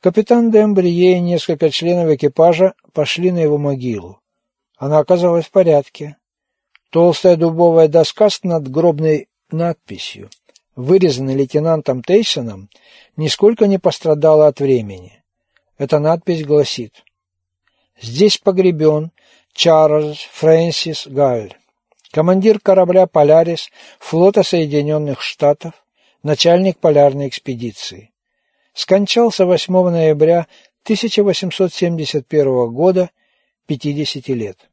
Капитан Дембрие и несколько членов экипажа пошли на его могилу. Она оказалась в порядке. Толстая дубовая доска с надгробной надписью, вырезанная лейтенантом Тейсоном, нисколько не пострадала от времени. Эта надпись гласит «Здесь погребен Чарльз Фрэнсис Галль, командир корабля «Полярис» флота Соединенных Штатов, начальник полярной экспедиции. Скончался 8 ноября 1871 года, 50 лет.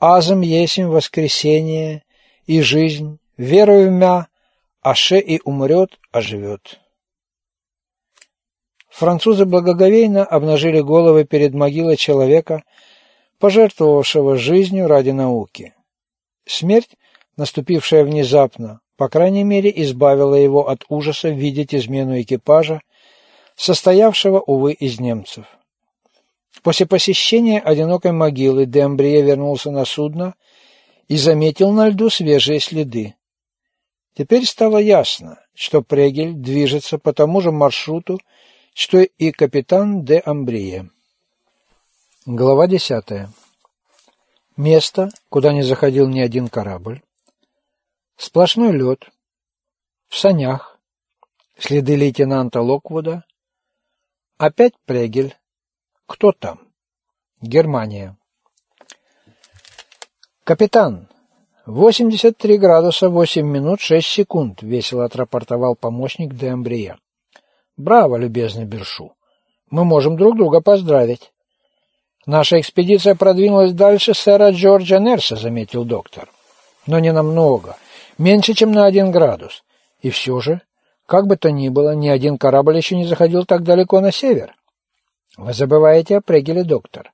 Азом есим воскресение и жизнь, верую в мя, аше и умрет, а живет. Французы благоговейно обнажили головы перед могилой человека, пожертвовавшего жизнью ради науки. Смерть, наступившая внезапно, по крайней мере, избавила его от ужаса видеть измену экипажа, состоявшего, увы, из немцев. После посещения одинокой могилы Дембрие вернулся на судно и заметил на льду свежие следы. Теперь стало ясно, что Прегель движется по тому же маршруту, что и капитан де Амбрие. Глава десятая. Место, куда не заходил ни один корабль. Сплошной лед. В санях. Следы лейтенанта Локвуда. Опять Прегель. Кто там? Германия. Капитан, 83 градуса 8 минут 6 секунд, весело отрапортовал помощник де Амбрия. Браво, любезный Бершу. Мы можем друг друга поздравить. Наша экспедиция продвинулась дальше сэра Джорджа Нерса, заметил доктор. Но не намного, меньше, чем на один градус. И все же, как бы то ни было, ни один корабль еще не заходил так далеко на север. Вы забываете о Прегеле, доктор.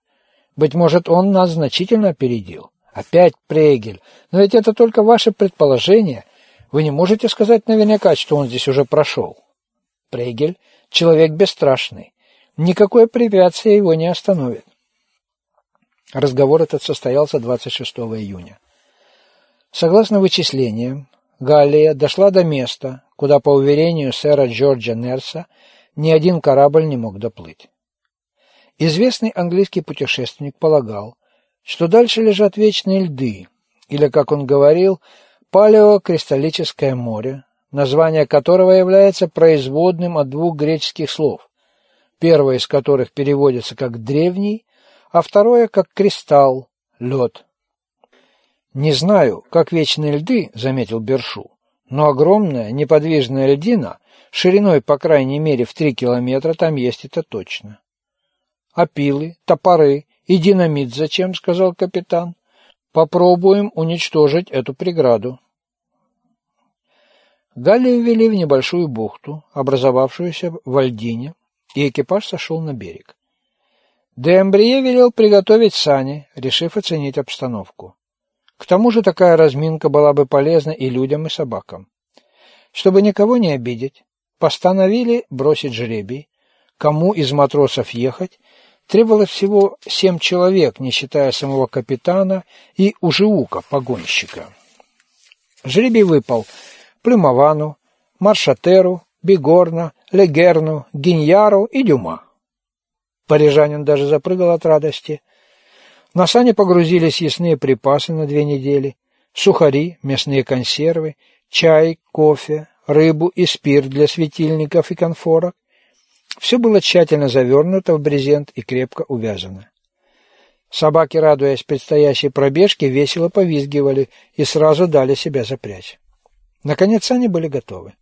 Быть может, он нас значительно опередил. Опять Прегель. Но ведь это только ваше предположение. Вы не можете сказать наверняка, что он здесь уже прошел. Прегель — человек бесстрашный. Никакое препятствие его не остановит. Разговор этот состоялся 26 июня. Согласно вычислениям, Галлия дошла до места, куда, по уверению сэра Джорджа Нерса, ни один корабль не мог доплыть. Известный английский путешественник полагал, что дальше лежат вечные льды, или, как он говорил, палеокристаллическое море, название которого является производным от двух греческих слов, первое из которых переводится как «древний», а второе как «кристалл», «лед». «Не знаю, как вечные льды», — заметил Бершу, «но огромная неподвижная льдина, шириной по крайней мере в три километра, там есть это точно». «Опилы, топоры и динамит зачем?» — сказал капитан. «Попробуем уничтожить эту преграду». Галлию ввели в небольшую бухту, образовавшуюся в льдине, и экипаж сошел на берег. Дембрие велел приготовить сани, решив оценить обстановку. К тому же такая разминка была бы полезна и людям, и собакам. Чтобы никого не обидеть, постановили бросить жребий, кому из матросов ехать Требовалось всего семь человек, не считая самого капитана и ужиука, погонщика. Жребий выпал Плюмовану, Маршатеру, Бигорна, Легерну, Гиньяру и Дюма. Парижанин даже запрыгал от радости. На сани погрузились ясные припасы на две недели, сухари, мясные консервы, чай, кофе, рыбу и спирт для светильников и конфорок, все было тщательно завернуто в брезент и крепко увязано. Собаки, радуясь предстоящей пробежке, весело повизгивали и сразу дали себя запрячь. Наконец они были готовы.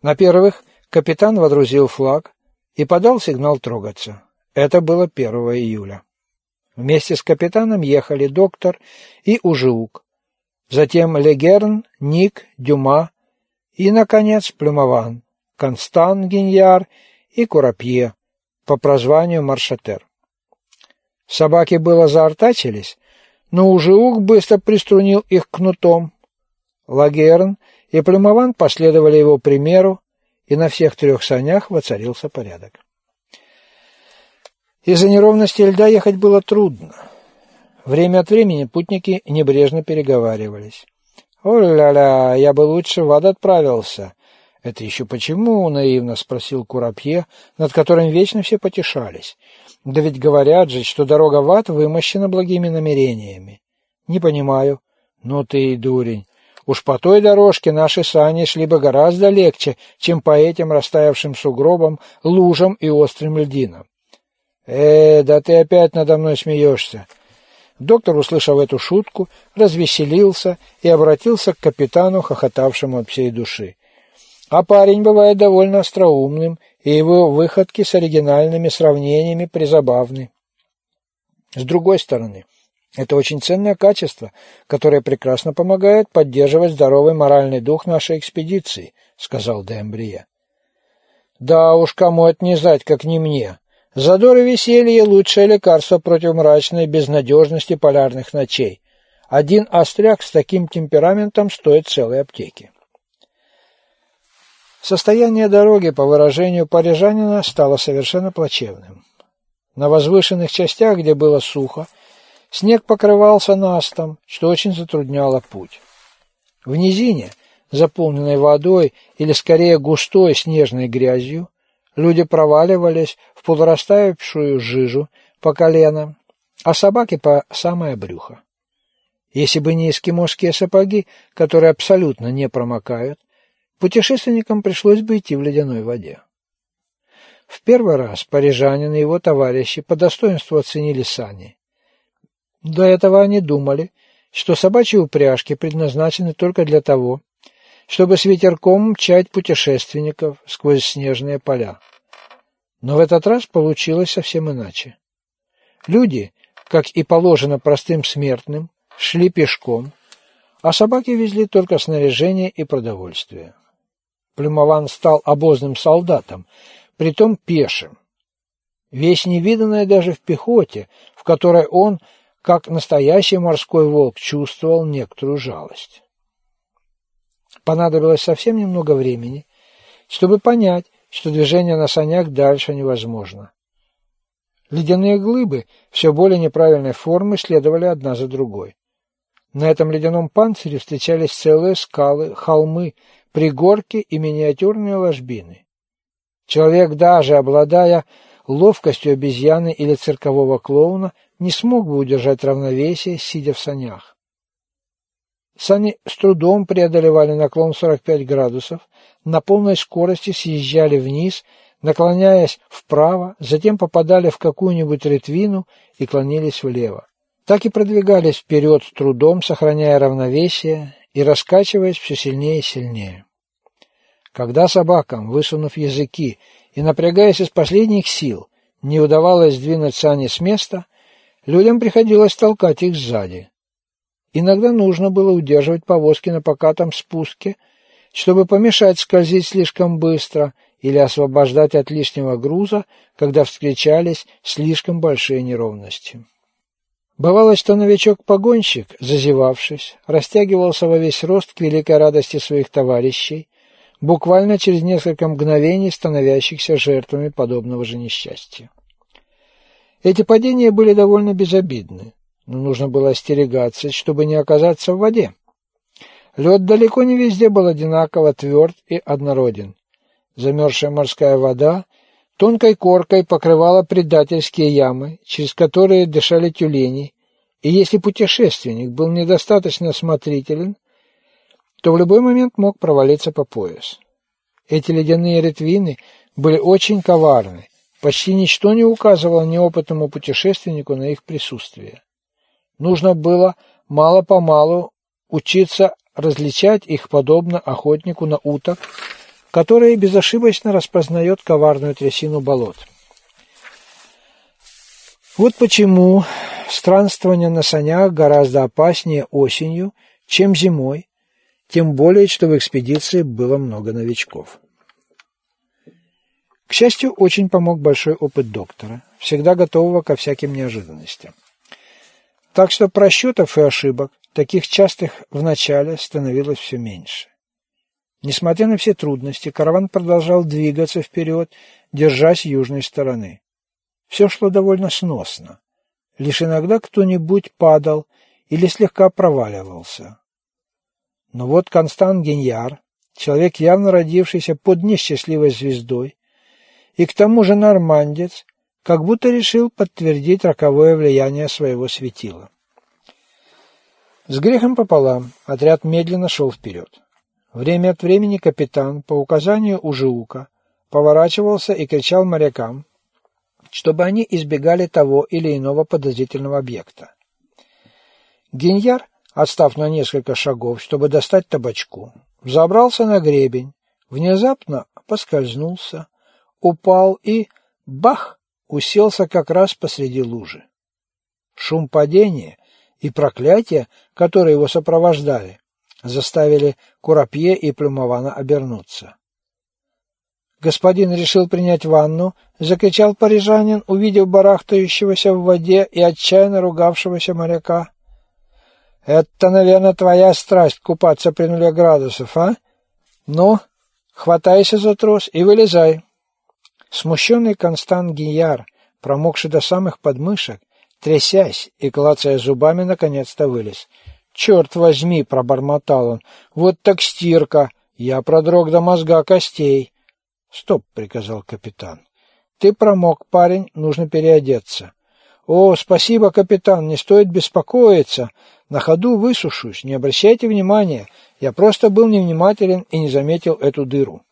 На первых капитан водрузил флаг и подал сигнал трогаться. Это было 1 июля. Вместе с капитаном ехали доктор и Ужиук, затем Легерн, Ник, Дюма и, наконец, Плюмован, Констан Гиньяр и Курапье по прозванию Маршатер. Собаки было заортачились, но уже Ук быстро приструнил их кнутом. Лагерн и Плюмован последовали его примеру, и на всех трех санях воцарился порядок. Из-за неровности льда ехать было трудно. Время от времени путники небрежно переговаривались. «О-ля-ля, я бы лучше в ад отправился. «Это еще почему?» — наивно спросил Курапье, над которым вечно все потешались. «Да ведь говорят же, что дорога в ад вымощена благими намерениями». «Не понимаю». «Ну ты и дурень. Уж по той дорожке наши сани шли бы гораздо легче, чем по этим растаявшим сугробам, лужам и острым льдинам». «Э, да ты опять надо мной смеешься». Доктор, услышав эту шутку, развеселился и обратился к капитану, хохотавшему от всей души. А парень бывает довольно остроумным, и его выходки с оригинальными сравнениями призабавны. С другой стороны, это очень ценное качество, которое прекрасно помогает поддерживать здоровый моральный дух нашей экспедиции, сказал Дембрия. Да уж, кому это не знать, как не мне. Задор и веселье – лучшее лекарство против мрачной безнадежности полярных ночей. Один остряк с таким темпераментом стоит целой аптеки. Состояние дороги, по выражению парижанина, стало совершенно плачевным. На возвышенных частях, где было сухо, снег покрывался настом, что очень затрудняло путь. В низине, заполненной водой или скорее густой снежной грязью, люди проваливались в полурастаявшую жижу по колено, а собаки по самое брюхо. Если бы не эскимосские сапоги, которые абсолютно не промокают, Путешественникам пришлось бы идти в ледяной воде. В первый раз парижанин и его товарищи по достоинству оценили сани. До этого они думали, что собачьи упряжки предназначены только для того, чтобы с ветерком мчать путешественников сквозь снежные поля. Но в этот раз получилось совсем иначе. Люди, как и положено простым смертным, шли пешком, а собаки везли только снаряжение и продовольствие. Плюмован стал обозным солдатом, притом пешим. Весь невиданное даже в пехоте, в которой он, как настоящий морской волк, чувствовал некоторую жалость. Понадобилось совсем немного времени, чтобы понять, что движение на санях дальше невозможно. Ледяные глыбы все более неправильной формы следовали одна за другой. На этом ледяном панцире встречались целые скалы, холмы, пригорки и миниатюрные ложбины. Человек, даже обладая ловкостью обезьяны или циркового клоуна, не смог бы удержать равновесие, сидя в санях. Сани с трудом преодолевали наклон 45 градусов, на полной скорости съезжали вниз, наклоняясь вправо, затем попадали в какую-нибудь ретвину и клонились влево. Так и продвигались вперед с трудом, сохраняя равновесие и раскачиваясь все сильнее и сильнее. Когда собакам, высунув языки и напрягаясь из последних сил, не удавалось сдвинуть сани с места, людям приходилось толкать их сзади. Иногда нужно было удерживать повозки на покатом спуске, чтобы помешать скользить слишком быстро или освобождать от лишнего груза, когда встречались слишком большие неровности. Бывало, что новичок-погонщик, зазевавшись, растягивался во весь рост к великой радости своих товарищей, буквально через несколько мгновений становящихся жертвами подобного же несчастья. Эти падения были довольно безобидны, но нужно было остерегаться, чтобы не оказаться в воде. Лед далеко не везде был одинаково тверд и однороден. Замерзшая морская вода тонкой коркой покрывала предательские ямы, через которые дышали тюлени, и если путешественник был недостаточно осмотрителен, то в любой момент мог провалиться по пояс. Эти ледяные ретвины были очень коварны, почти ничто не указывало неопытному путешественнику на их присутствие. Нужно было мало-помалу учиться различать их подобно охотнику на уток, который безошибочно распознает коварную трясину болот. Вот почему странствование на санях гораздо опаснее осенью, чем зимой, тем более, что в экспедиции было много новичков. К счастью, очень помог большой опыт доктора, всегда готового ко всяким неожиданностям. Так что просчетов и ошибок, таких частых в начале, становилось все меньше. Несмотря на все трудности, караван продолжал двигаться вперед, держась южной стороны. Все шло довольно сносно. Лишь иногда кто-нибудь падал или слегка проваливался. Но вот Констант Геньяр, человек, явно родившийся под несчастливой звездой, и к тому же нормандец, как будто решил подтвердить роковое влияние своего светила. С грехом пополам отряд медленно шел вперед. Время от времени капитан, по указанию Ужиука, поворачивался и кричал морякам, чтобы они избегали того или иного подозрительного объекта. Геньяр, отстав на несколько шагов, чтобы достать табачку, взобрался на гребень, внезапно поскользнулся, упал и, бах, уселся как раз посреди лужи. Шум падения и проклятия, которые его сопровождали, заставили Курапье и Плюмована обернуться. Господин решил принять ванну, закричал парижанин, увидев барахтающегося в воде и отчаянно ругавшегося моряка. Это, наверное, твоя страсть купаться при нуле градусов, а? Ну, хватайся за трос и вылезай. Смущенный Констант Гияр, промокший до самых подмышек, трясясь и клацая зубами, наконец-то вылез. «Черт возьми!» — пробормотал он. «Вот так стирка! Я продрог до мозга костей!» «Стоп!» — приказал капитан. «Ты промок, парень, нужно переодеться». «О, спасибо, капитан, не стоит беспокоиться. На ходу высушусь, не обращайте внимания. Я просто был невнимателен и не заметил эту дыру».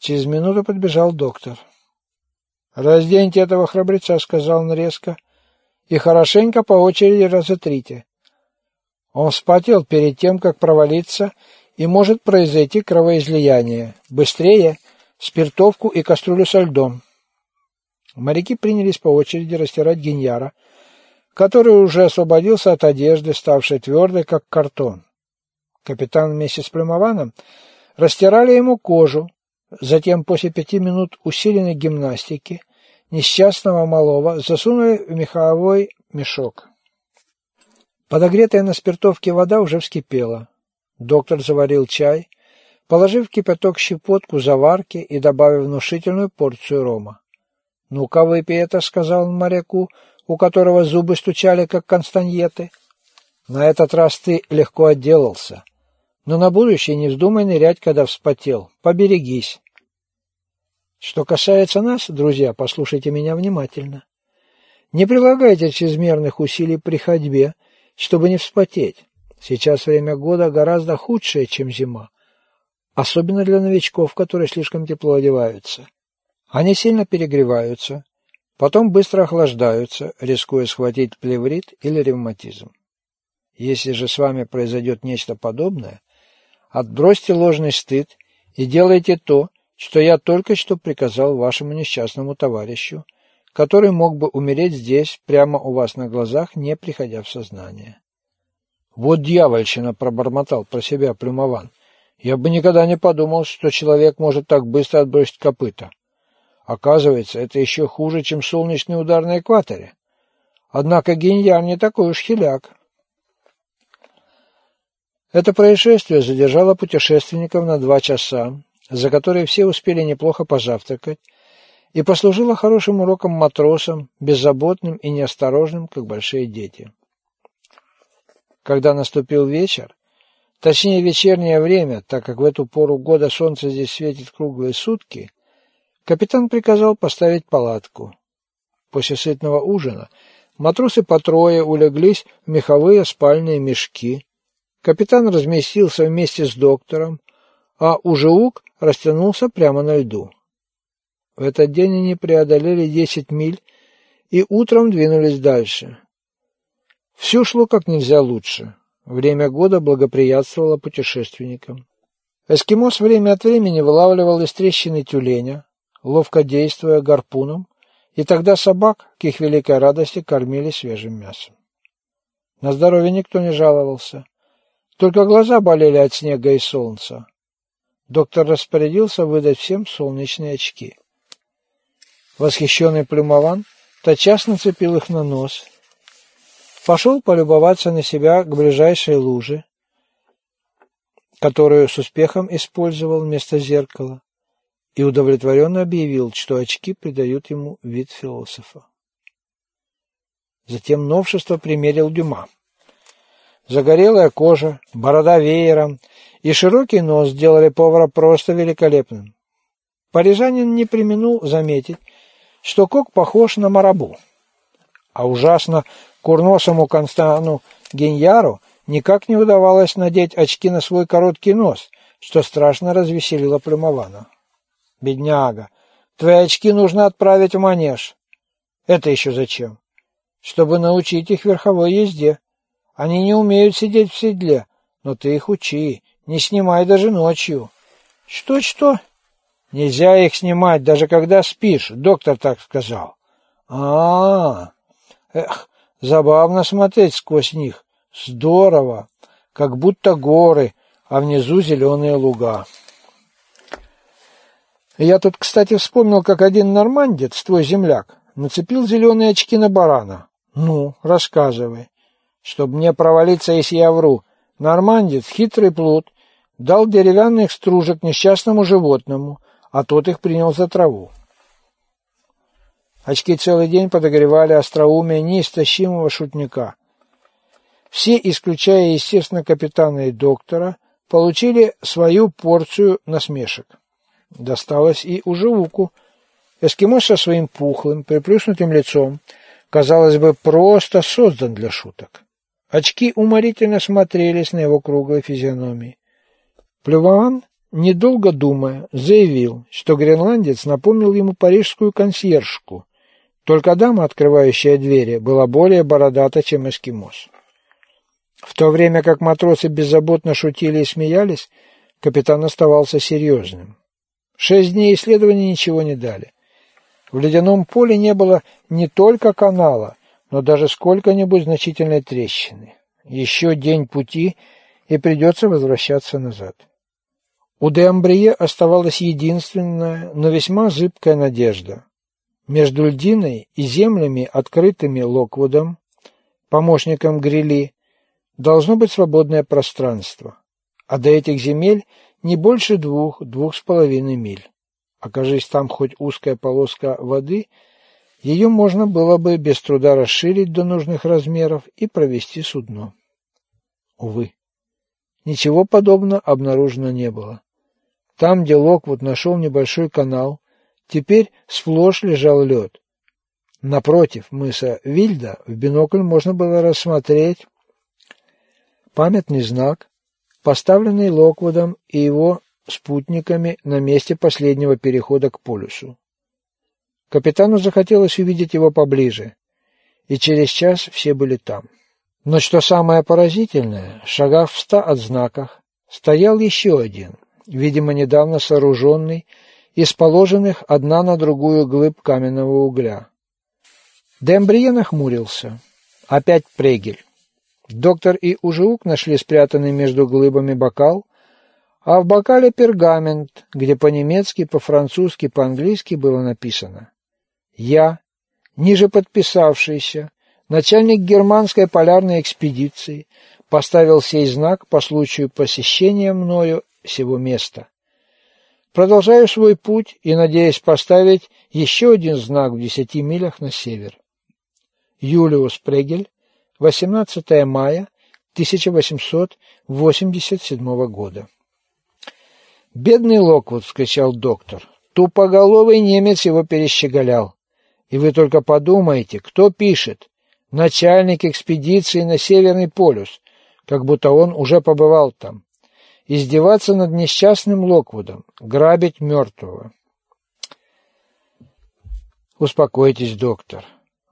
Через минуту подбежал доктор. «Разденьте этого храбреца», — сказал он резко, — «и хорошенько по очереди разотрите. Он вспотел перед тем, как провалиться, и может произойти кровоизлияние. Быстрее! Спиртовку и кастрюлю со льдом». Моряки принялись по очереди растирать геньяра, который уже освободился от одежды, ставшей твердой, как картон. Капитан вместе с Плюмованом растирали ему кожу, затем после пяти минут усиленной гимнастики несчастного малого засунули в меховой мешок. Подогретая на спиртовке вода уже вскипела. Доктор заварил чай, положив в кипяток щепотку заварки и добавив внушительную порцию рома. «Ну-ка, выпей это», — сказал он моряку, у которого зубы стучали, как констаньеты. «На этот раз ты легко отделался. Но на будущее не вздумай нырять, когда вспотел. Поберегись». Что касается нас, друзья, послушайте меня внимательно. Не прилагайте чрезмерных усилий при ходьбе, чтобы не вспотеть. Сейчас время года гораздо худшее, чем зима. Особенно для новичков, которые слишком тепло одеваются. Они сильно перегреваются, потом быстро охлаждаются, рискуя схватить плеврит или ревматизм. Если же с вами произойдет нечто подобное, отбросьте ложный стыд и делайте то, что я только что приказал вашему несчастному товарищу, который мог бы умереть здесь, прямо у вас на глазах, не приходя в сознание. Вот дьявольщина, пробормотал про себя Плюмован. Я бы никогда не подумал, что человек может так быстро отбросить копыта. Оказывается, это еще хуже, чем солнечный удар на экваторе. Однако Гиньяр не такой уж хиляк. Это происшествие задержало путешественников на два часа, за которые все успели неплохо позавтракать, и послужило хорошим уроком матросам, беззаботным и неосторожным, как большие дети. Когда наступил вечер, точнее вечернее время, так как в эту пору года солнце здесь светит круглые сутки, Капитан приказал поставить палатку. После сытного ужина матросы по трое улеглись в меховые спальные мешки. Капитан разместился вместе с доктором, а Ужеук растянулся прямо на льду. В этот день они преодолели десять миль и утром двинулись дальше. Все шло как нельзя лучше. Время года благоприятствовало путешественникам. Эскимос время от времени вылавливал из трещины тюленя, ловко действуя гарпуном, и тогда собак, к их великой радости, кормили свежим мясом. На здоровье никто не жаловался. Только глаза болели от снега и солнца. Доктор распорядился выдать всем солнечные очки. Восхищенный Плюмован тотчас нацепил их на нос. Пошел полюбоваться на себя к ближайшей луже, которую с успехом использовал вместо зеркала и удовлетворенно объявил, что очки придают ему вид философа. Затем новшество примерил Дюма. Загорелая кожа, борода веером и широкий нос сделали повара просто великолепным. Парижанин не применул заметить, что Кок похож на марабу. А ужасно курносому Констану Геньяру никак не удавалось надеть очки на свой короткий нос, что страшно развеселило Плюмована. «Бедняга, твои очки нужно отправить в манеж». «Это еще зачем?» «Чтобы научить их верховой езде. Они не умеют сидеть в седле, но ты их учи, не снимай даже ночью». «Что-что?» «Нельзя их снимать, даже когда спишь, доктор так сказал». «А-а-а! Эх, забавно смотреть сквозь них. Здорово, как будто горы, а внизу зеленые луга». Я тут, кстати, вспомнил, как один нормандец, твой земляк, нацепил зеленые очки на барана. Ну, рассказывай. Чтоб мне провалиться, если я вру. Нормандец, хитрый плут, дал деревянных стружек несчастному животному, а тот их принял за траву. Очки целый день подогревали остроумие неистощимого шутника. Все, исключая, естественно, капитана и доктора, получили свою порцию насмешек. Досталось и Уживуку. Эскимос со своим пухлым, приплюснутым лицом, казалось бы, просто создан для шуток. Очки уморительно смотрелись на его круглой физиономии. Плюван, недолго думая, заявил, что гренландец напомнил ему парижскую консьержку, только дама, открывающая двери, была более бородата, чем эскимос. В то время как матросы беззаботно шутили и смеялись, капитан оставался серьезным. Шесть дней исследований ничего не дали. В ледяном поле не было не только канала, но даже сколько-нибудь значительной трещины. Еще день пути, и придется возвращаться назад. У Деамбрие оставалась единственная, но весьма зыбкая надежда. Между льдиной и землями, открытыми Локвудом, помощником Грили, должно быть свободное пространство, а до этих земель не больше двух, двух с половиной миль. Окажись там хоть узкая полоска воды, ее можно было бы без труда расширить до нужных размеров и провести судно. Увы, ничего подобного обнаружено не было. Там, где Локвуд нашел небольшой канал, теперь сплошь лежал лед. Напротив мыса Вильда в бинокль можно было рассмотреть памятный знак, поставленный Локвудом и его спутниками на месте последнего перехода к полюсу. Капитану захотелось увидеть его поближе, и через час все были там. Но что самое поразительное, шагав в ста от знаках, стоял еще один, видимо, недавно сооруженный, из положенных одна на другую глыб каменного угля. Дембрие нахмурился. Опять прегель. Доктор и Ужиук нашли спрятанный между глыбами бокал, а в бокале пергамент, где по-немецки, по-французски, по-английски было написано «Я, ниже подписавшийся, начальник германской полярной экспедиции, поставил сей знак по случаю посещения мною сего места. Продолжаю свой путь и надеюсь поставить еще один знак в десяти милях на север. Юлиус Прегель, 18 мая 1887 года. «Бедный Локвуд!» — вскричал доктор. «Тупоголовый немец его перещеголял. И вы только подумайте, кто пишет? Начальник экспедиции на Северный полюс, как будто он уже побывал там. Издеваться над несчастным Локвудом, грабить мертвого». «Успокойтесь, доктор.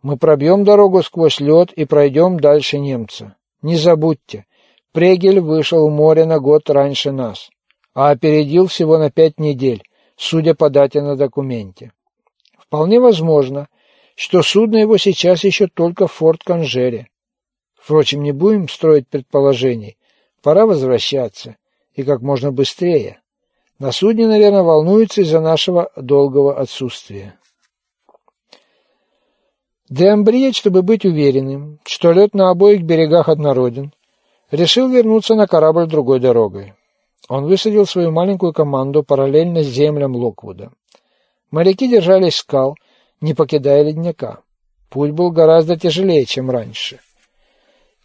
Мы пробьем дорогу сквозь лед и пройдем дальше немца. Не забудьте, Прегель вышел в море на год раньше нас, а опередил всего на пять недель, судя по дате на документе. Вполне возможно, что судно его сейчас еще только в форт Конжере. Впрочем, не будем строить предположений. Пора возвращаться, и как можно быстрее. На судне, наверное, волнуются из-за нашего долгого отсутствия. Деамбриет, чтобы быть уверенным, что лед на обоих берегах однороден, решил вернуться на корабль другой дорогой. Он высадил свою маленькую команду параллельно с землям Локвуда. Моряки держались скал, не покидая ледника. Путь был гораздо тяжелее, чем раньше.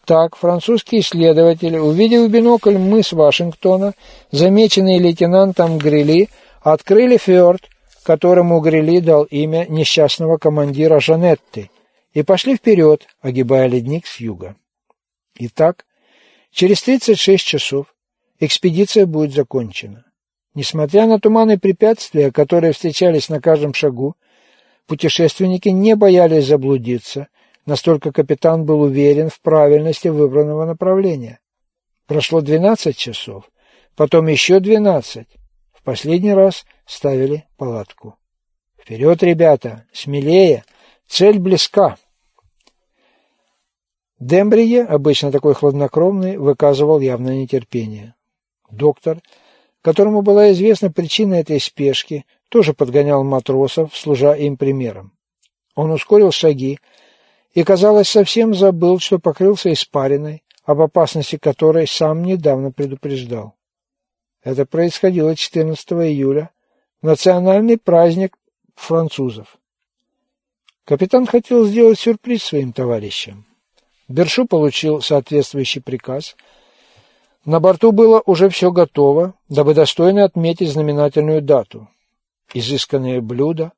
Так, французский исследователь, увидев в бинокль мыс Вашингтона, замеченный лейтенантом Грили, открыли фьорд, которому Грили дал имя несчастного командира Жанетты, и пошли вперед, огибая ледник с юга. Итак, через 36 часов экспедиция будет закончена. Несмотря на туманы и препятствия, которые встречались на каждом шагу, путешественники не боялись заблудиться, настолько капитан был уверен в правильности выбранного направления. Прошло 12 часов, потом еще 12. В последний раз ставили палатку. «Вперед, ребята! Смелее! Цель близка!» Дембрие, обычно такой хладнокровный, выказывал явное нетерпение. Доктор, которому была известна причина этой спешки, тоже подгонял матросов, служа им примером. Он ускорил шаги и, казалось, совсем забыл, что покрылся испариной, об опасности которой сам недавно предупреждал. Это происходило 14 июля, национальный праздник французов. Капитан хотел сделать сюрприз своим товарищам. Бершу получил соответствующий приказ. На борту было уже все готово, дабы достойно отметить знаменательную дату. Изысканные блюда,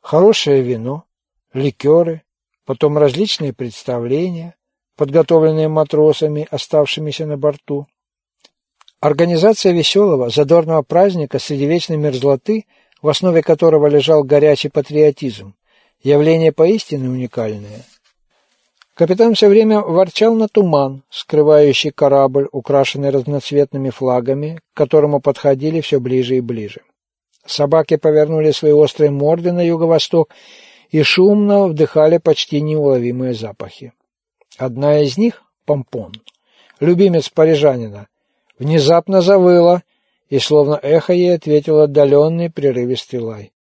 хорошее вино, ликеры, потом различные представления, подготовленные матросами, оставшимися на борту. Организация веселого, задорного праздника среди вечной мерзлоты, в основе которого лежал горячий патриотизм, явление поистине уникальное – Капитан все время ворчал на туман, скрывающий корабль, украшенный разноцветными флагами, к которому подходили все ближе и ближе. Собаки повернули свои острые морды на юго-восток и шумно вдыхали почти неуловимые запахи. Одна из них, Помпон, любимец парижанина, внезапно завыла, и словно эхо ей ответил отдаленный прерывистый лай.